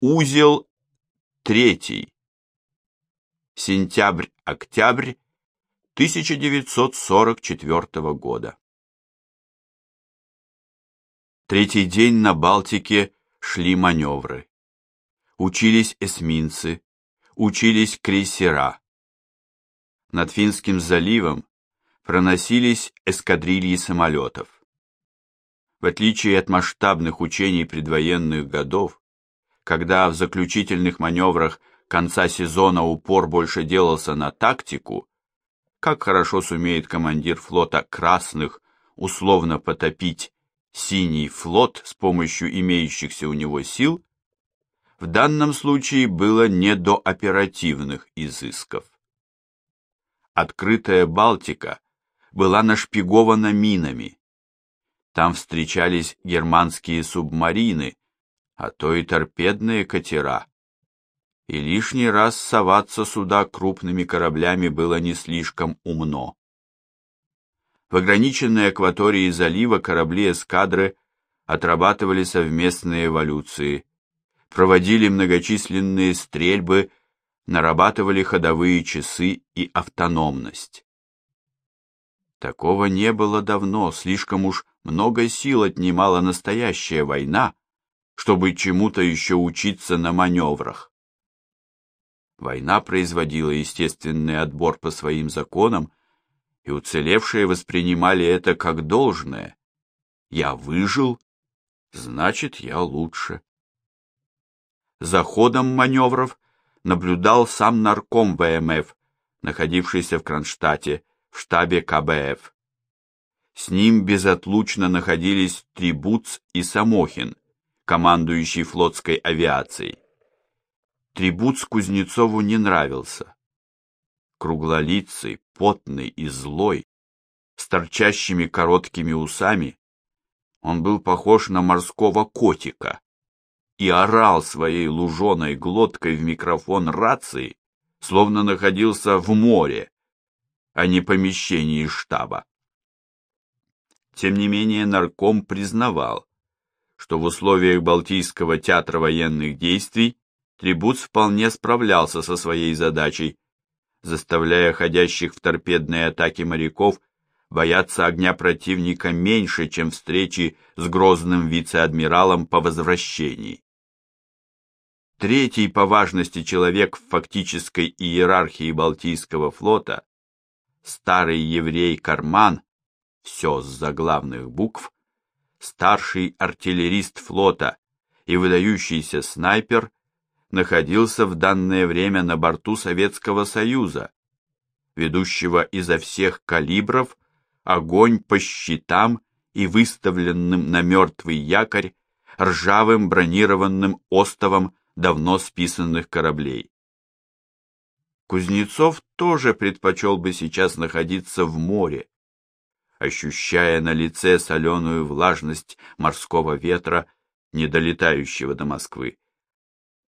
Узел третий. Сентябрь-октябрь 1944 года. Третий день на Балтике шли маневры. Учились эсминцы, учились крейсера. Над Финским заливом проносились эскадрильи самолетов. В отличие от масштабных учений предвоенных годов, когда в заключительных маневрах конца сезона упор больше делался на тактику, как хорошо сумеет командир флота красных условно потопить синий флот с помощью имеющихся у него сил, в данном случае было не до оперативных изысков. Открытая Балтика была нашпигована минами, там встречались германские субмарины, а то и торпедные катера. И лишний раз соваться сюда крупными кораблями было не слишком умно. В ограниченной акватории залива корабли эскадры отрабатывали совместные эволюции, проводили многочисленные стрельбы, нарабатывали ходовые часы и автономность. Такого не было давно, слишком уж много сил отнимала настоящая война, чтобы чему-то еще учиться на маневрах. Война производила естественный отбор по своим законам, и уцелевшие воспринимали это как должное. Я выжил, значит, я лучше. За ходом маневров наблюдал сам нарком ВМФ, находившийся в Кронштадте, в штабе КБФ. С ним безотлучно находились Трибуц и Самохин, командующий флотской авиацией. Трибуц Кузнецову не нравился. Круглолицый, потный и злой, с торчащими короткими усами, он был похож на морского котика и орал своей луженой глоткой в микрофон рации, словно находился в море, а не помещении штаба. Тем не менее, нарком признавал, что в условиях Балтийского театра военных действий Трибуц вполне справлялся со своей задачей, заставляя ходящих в торпедные атаки моряков бояться огня противника меньше, чем встречи с грозным вице-адмиралом по возвращении. Третий по важности человек в фактической иерархии Балтийского флота, старый еврей Карман, все с заглавных букв, старший артиллерист флота и выдающийся снайпер находился в данное время на борту Советского Союза, ведущего изо всех калибров огонь по щитам и выставленным на мертвый якорь ржавым бронированным остовом давно списанных кораблей. Кузнецов тоже предпочел бы сейчас находиться в море, ощущая на лице соленую влажность морского ветра, не долетающего до Москвы,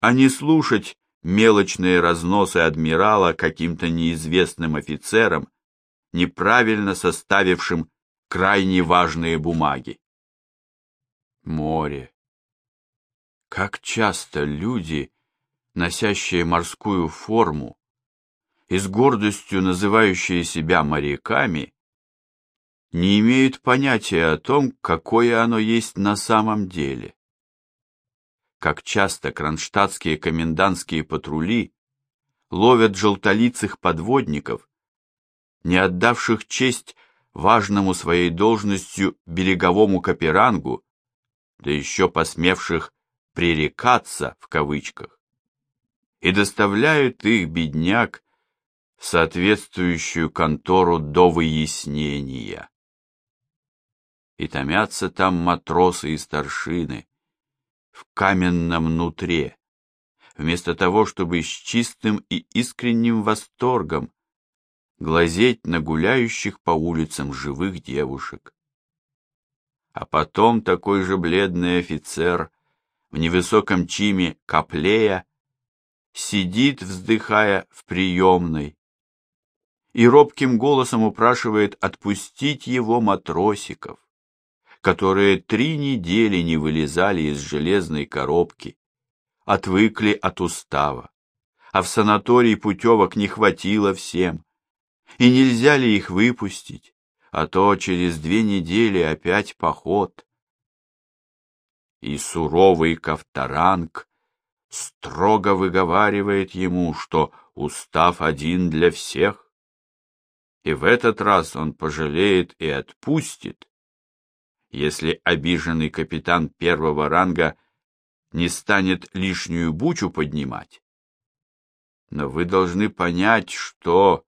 а не слушать мелочные разносы адмирала каким-то неизвестным офицерам, неправильно составившим крайне важные бумаги. Море. Как часто люди, носящие морскую форму и с гордостью называющие себя моряками, не имеют понятия о том, какое оно есть на самом деле. Как часто кронштадтские комендантские патрули ловят желтолицых подводников, не отдавших честь важному своей должностью береговому каперангу, да еще посмевших «пререкаться» в кавычках, и доставляют их, бедняк, в соответствующую контору до выяснения и томятся там матросы и старшины в каменном нутре, вместо того, чтобы с чистым и искренним восторгом глазеть на гуляющих по улицам живых девушек. А потом такой же бледный офицер в невысоком чиме каплея сидит, вздыхая в приемной, и робким голосом упрашивает отпустить его матросиков которые три недели не вылезали из железной коробки, отвыкли от устава, а в санатории путевок не хватило всем. И нельзя ли их выпустить, а то через две недели опять поход. И суровый Ковторанг строго выговаривает ему, что устав один для всех. И в этот раз он пожалеет и отпустит, если обиженный капитан первого ранга не станет лишнюю бучу поднимать. Но вы должны понять, что...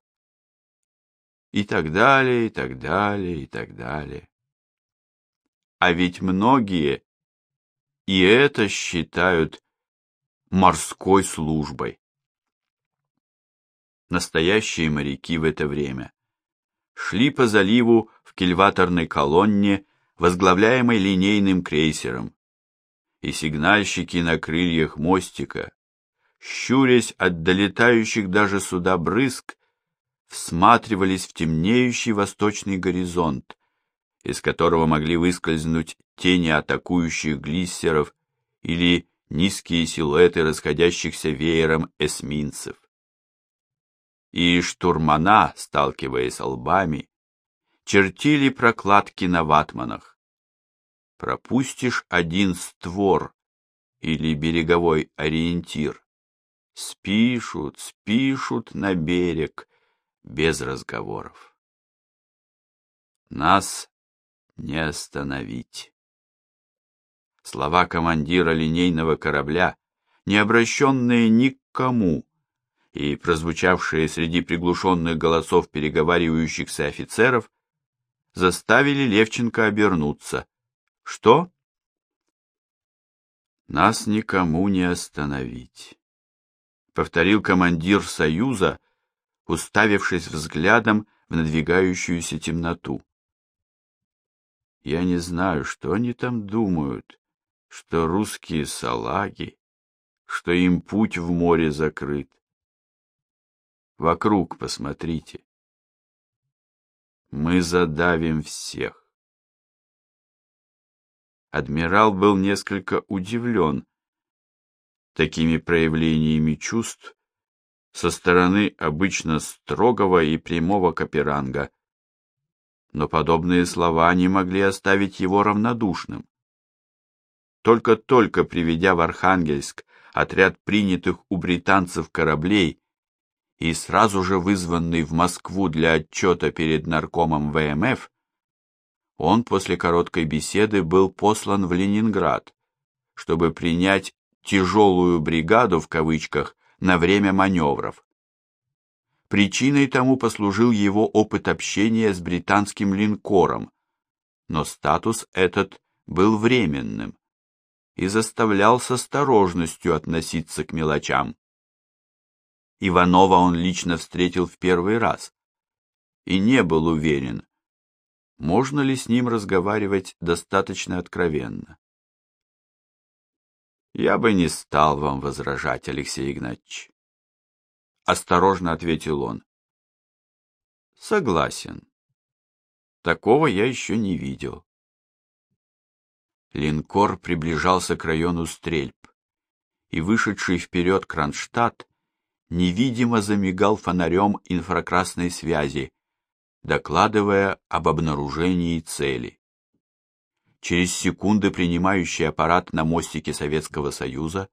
И так далее, и так далее, и так далее. А ведь многие и это считают морской службой. Настоящие моряки в это время шли по заливу в кильваторной колонне, возглавляемой линейным крейсером, и сигнальщики на крыльях мостика, щурясь от долетающих даже сюда брызг, всматривались в темнеющий восточный горизонт, из которого могли выскользнуть тени атакующих глиссеров или низкие силуэты расходящихся веером эсминцев. И штурмана, сталкиваясь лбами, чертили прокладки на ватманах. Пропустишь один створ или береговой ориентир, спишут, спишут на берег без разговоров. Нас не остановить. Слова командира линейного корабля, не обращенные ни к кому, и прозвучавшие среди приглушенных голосов переговаривающихся офицеров, заставили Левченко обернуться. Что? Нас никому не остановить, повторил командир Союза, уставившись взглядом в надвигающуюся темноту. Я не знаю, что они там думают, что русские салаги, что им путь в море закрыт. Вокруг посмотрите. Мы задавим всех. Адмирал был несколько удивлен такими проявлениями чувств со стороны обычно строгого и прямого Каперанга но подобные слова не могли оставить его равнодушным. Только-только приведя в Архангельск отряд принятых у британцев кораблей и сразу же вызванный в Москву для отчета перед наркомом ВМФ, он после короткой беседы был послан в Ленинград, чтобы принять тяжелую бригаду в кавычках на время маневров. Причиной тому послужил его опыт общения с британским линкором, но статус этот был временным и заставлял с осторожностью относиться к мелочам. Иванова он лично встретил в первый раз и не был уверен, можно ли с ним разговаривать достаточно откровенно. Я бы не стал вам возражать, Алексей Игнатьевич осторожно ответил он. Согласен. Такого я еще не видел. Линкор приближался к району стрельб, и вышедший вперед Кронштадт невидимо замигал фонарем инфракрасной связи, докладывая об обнаружении цели. Через секунды принимающий аппарат на мостике Советского Союза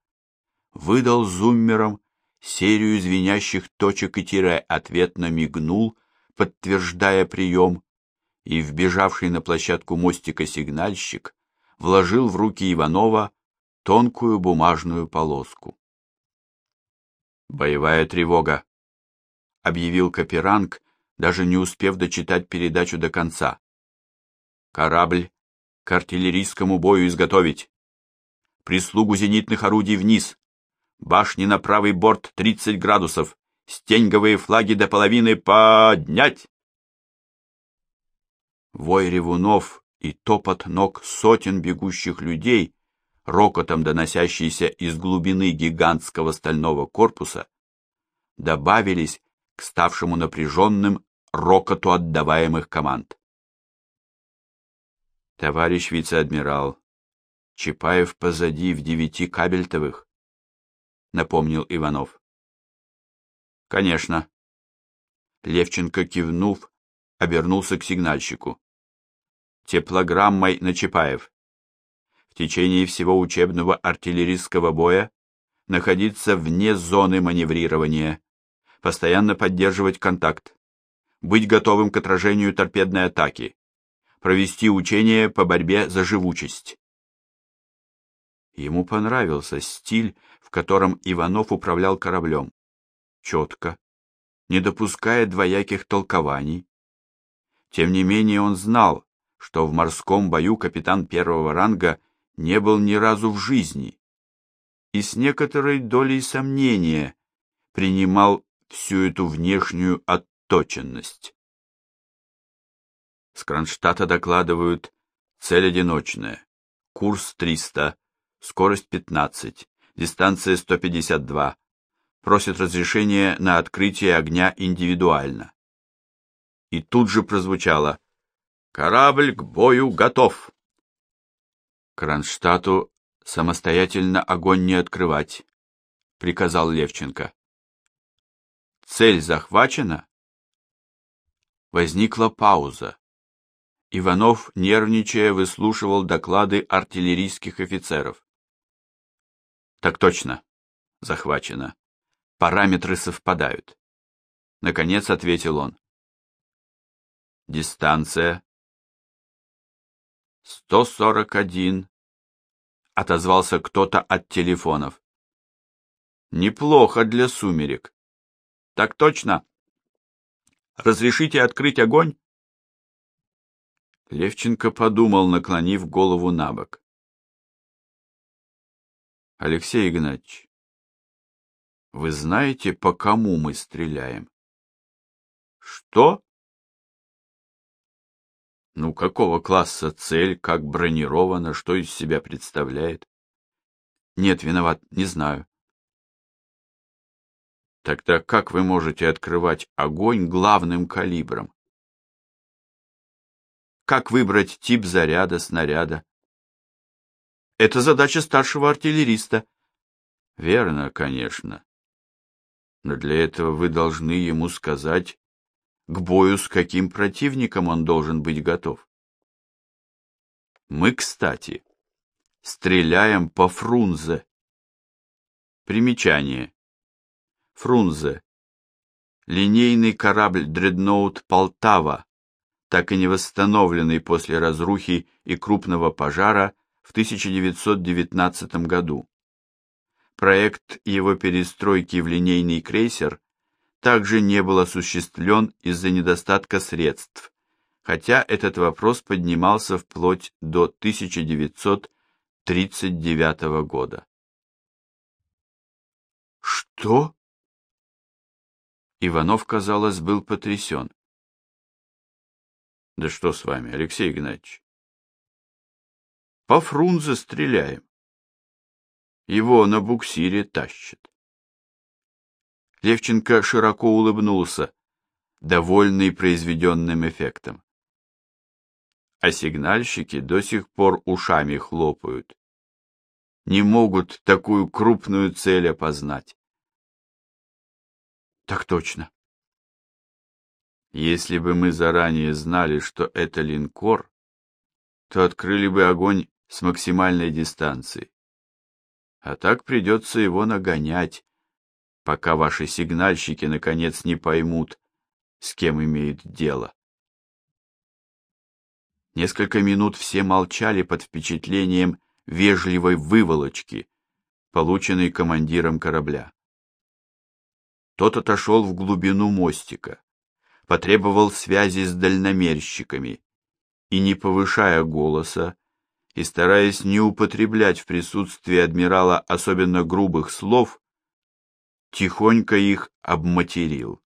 выдал зуммером серию звенящих точек и тире ответно мигнул, подтверждая прием, и вбежавший на площадку мостика сигнальщик вложил в руки Иванова тонкую бумажную полоску. Боевая тревога, объявил Каперанг, даже не успев дочитать передачу до конца. Корабль к артиллерийскому бою изготовить. Прислугу зенитных орудий вниз. Башни на правый борт 30 градусов. Стенговые флаги до половины поднять. Вой ревунов и топот ног сотен бегущих людей, рокотом доносящийся из глубины гигантского стального корпуса, добавились к ставшему напряженным рокоту отдаваемых команд. Товарищ вице-адмирал, Чапаев позади в девяти кабельтовых, напомнил Иванов. Конечно. Левченко, кивнув, обернулся к сигнальщику. Теплограммой на Чапаев. В течение всего учебного артиллерийского боя находиться вне зоны маневрирования, постоянно поддерживать контакт, быть готовым к отражению торпедной атаки, провести учения по борьбе за живучесть. Ему понравился стиль, в котором Иванов управлял кораблем. Четко, не допуская двояких толкований. Тем не менее он знал, что в морском бою капитан первого ранга не был ни разу в жизни и с некоторой долей сомнения принимал всю эту внешнюю отточенность. С Кронштадта докладывают цель одиночная, курс 300, скорость 15, дистанция 152. Просит разрешения на открытие огня индивидуально. И тут же прозвучало «Корабль к бою готов!» Кронштадту самостоятельно огонь не открывать, приказал Левченко. Цель захвачена? Возникла пауза. Иванов, нервничая, выслушивал доклады артиллерийских офицеров. Так точно. Захвачено. Параметры совпадают. Наконец ответил он. Дистанция 141. Отозвался кто-то от телефонов. Неплохо для сумерек. Так точно. Разрешите открыть огонь? Левченко подумал, наклонив голову на бок. Алексей Игнатьевич, вы знаете, по кому мы стреляем? Что? Ну, какого класса цель, как бронирована, что из себя представляет? Нет, виноват, не знаю. Тогда как вы можете открывать огонь главным калибром? как выбрать тип заряда, снаряда. Это задача старшего артиллериста. Верно, конечно. Но для этого вы должны ему сказать, к бою с каким противником он должен быть готов. Мы, кстати, стреляем по Фрунзе. Примечание. Фрунзе. Линейный корабль «Дредноут Полтава» так и не восстановленный после разрухи и крупного пожара в 1919 году. Проект его перестройки в линейный крейсер также не был осуществлен из-за недостатка средств, хотя этот вопрос поднимался вплоть до 1939 года. Что? Иванов, казалось, был потрясен. Да что с вами, Алексей Игнатьевич? По Фрунзе стреляем. Его на буксире тащат. Левченко широко улыбнулся, довольный произведенным эффектом. А сигнальщики до сих пор ушами хлопают. Не могут такую крупную цель опознать. Так точно. Если бы мы заранее знали, что это линкор, то открыли бы огонь с максимальной дистанции. А так придется его нагонять, пока ваши сигнальщики наконец не поймут, с кем имеют дело. Несколько минут все молчали под впечатлением вежливой выволочки, полученной командиром корабля. Тот отошел в глубину мостика потребовал связи с дальномерщиками и, не повышая голоса и стараясь не употреблять в присутствии адмирала особенно грубых слов, тихонько их обматерил.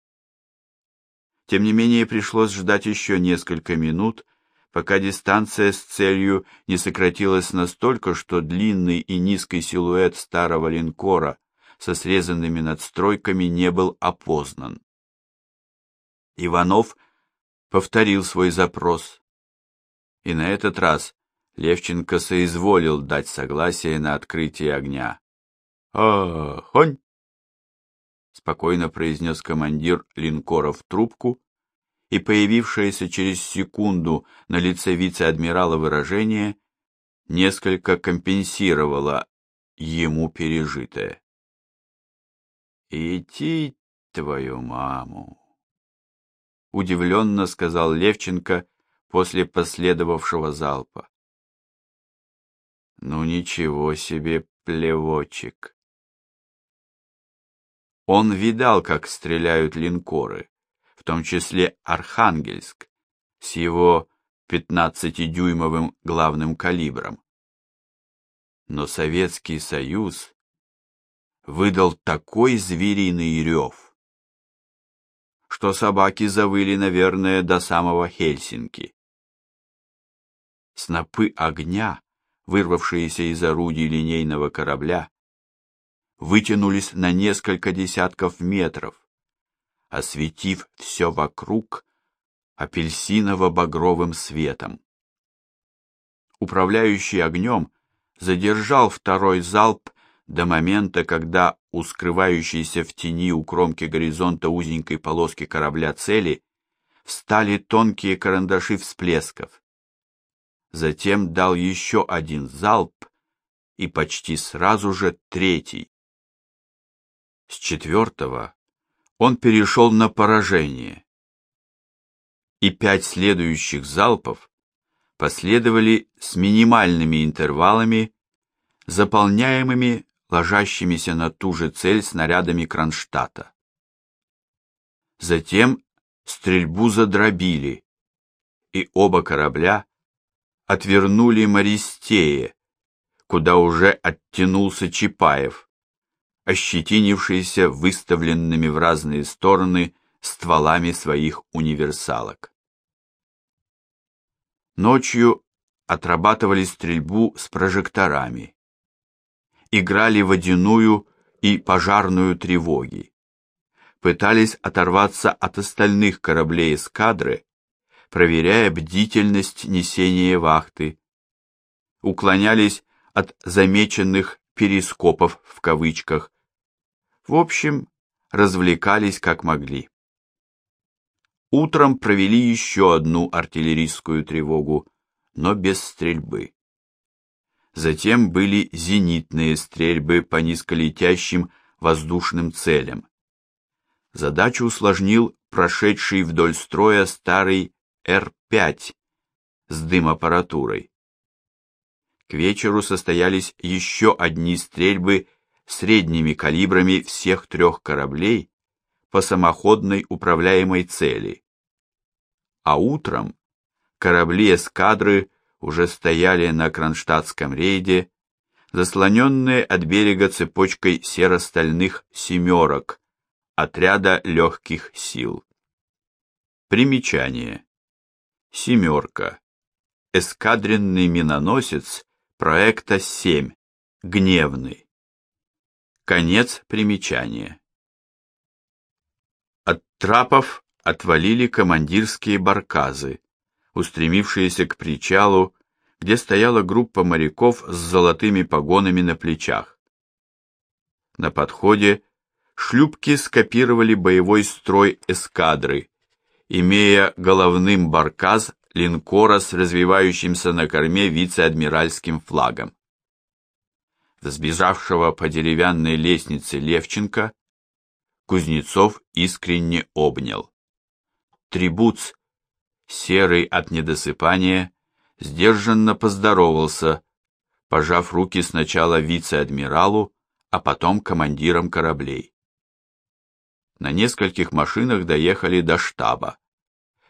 Тем не менее пришлось ждать еще несколько минут, пока дистанция с целью не сократилась настолько, что длинный и низкий силуэт старого линкора со срезанными надстройками не был опознан. Иванов повторил свой запрос. И на этот раз Левченко соизволил дать согласие на открытие огня. «Огонь!» Спокойно произнес командир линкора в трубку, и появившееся через секунду на лице вице-адмирала выражение несколько компенсировало ему пережитое. «Идти твою маму!» Удивленно сказал Левченко после последовавшего залпа. «Ну ничего себе, плевочек!» Он видал, как стреляют линкоры, в том числе «Архангельск» с его 15-дюймовым главным калибром. Но Советский Союз выдал такой звериный рев, что собаки завыли, наверное, до самого Хельсинки. Снопы огня, вырвавшиеся из орудий линейного корабля, вытянулись на несколько десятков метров, осветив все вокруг апельсиново-багровым светом. Управляющий огнем задержал второй залп до момента, когда у скрывающейся в тени у кромки горизонта узенькой полоски корабля цели встали тонкие карандаши всплесков. Затем дал еще один залп и почти сразу же третий. С четвертого он перешел на поражение. И пять следующих залпов последовали с минимальными интервалами, заполняемыми ложащимися на ту же цель снарядами Кронштадта. Затем стрельбу задробили, и оба корабля отвернули Мористее, куда уже оттянулся Чапаев, ощетинившийся выставленными в разные стороны стволами своих универсалок. Ночью отрабатывали стрельбу с прожекторами. Играли водяную и пожарную тревоги. Пытались оторваться от остальных кораблей эскадры, проверяя бдительность несения вахты. Уклонялись от замеченных перископов в кавычках, в общем, развлекались как могли. Утром провели еще одну артиллерийскую тревогу, но без стрельбы. Затем были зенитные стрельбы по низколетящим воздушным целям. Задачу усложнил прошедший вдоль строя старый Р-5 с дым-аппаратурой. К вечеру состоялись еще одни стрельбы средними калибрами всех трех кораблей по самоходной управляемой цели. А утром корабли эскадры уже стояли на Кронштадтском рейде, заслоненные от берега цепочкой серо-стальных «семерок» отряда легких сил. Примечание. «Семерка» эскадренный миноносец проекта 7, гневный. Конец примечания. От трапов отвалили командирские барказы, устремившиеся к причалу, где стояла группа моряков с золотыми погонами на плечах. На подходе шлюпки скопировали боевой строй эскадры, имея головным баркас линкора с развивающимся на корме вице-адмиральским флагом сбежавшего по деревянной лестнице Левченко, Кузнецов искренне обнял. Трибуц, серый от недосыпания, сдержанно поздоровался, пожав руки сначала вице-адмиралу, а потом командирам кораблей. На нескольких машинах доехали до штаба,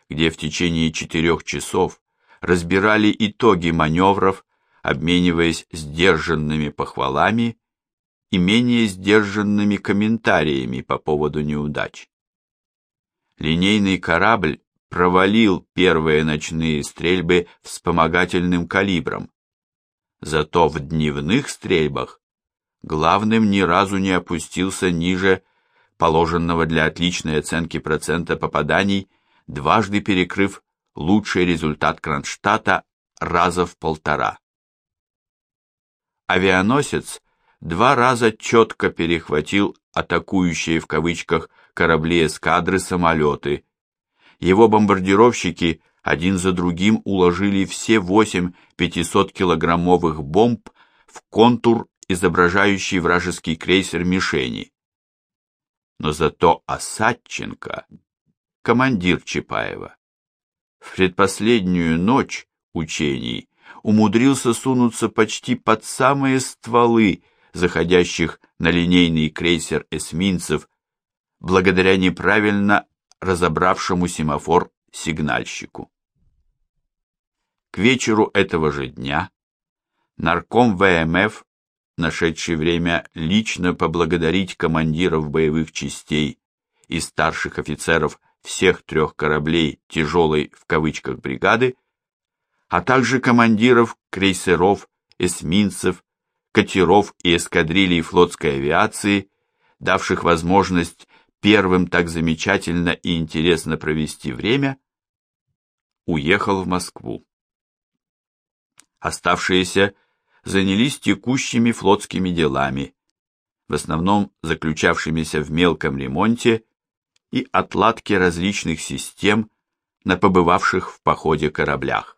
где в течение четырех часов разбирали итоги маневров обмениваясь сдержанными похвалами и менее сдержанными комментариями по поводу неудач. Линейный корабль провалил первые ночные стрельбы вспомогательным калибром. Зато в дневных стрельбах главным ни разу не опустился ниже положенного для отличной оценки процента попаданий, дважды перекрыв лучший результат Кронштадта раза в полтора авианосец два раза четко перехватил атакующие в кавычках корабли эскадры самолеты. Его бомбардировщики один за другим уложили все восемь 500-килограммовых бомб в контур, изображающий вражеский крейсер мишени. Но зато Осадченко, командир Чапаева, в предпоследнюю ночь учений умудрился сунуться почти под самые стволы заходящих на линейный крейсер эсминцев благодаря неправильно разобравшему семафор сигнальщику. К вечеру этого же дня нарком ВМФ, нашедший время лично поблагодарить командиров боевых частей и старших офицеров всех трех кораблей тяжелой в кавычках бригады, а также командиров крейсеров, эсминцев, катеров и эскадрилий флотской авиации, давших возможность первым так замечательно и интересно провести время, уехал в Москву. Оставшиеся занялись текущими флотскими делами, в основном заключавшимися в мелком ремонте и отладке различных систем на побывавших в походе кораблях.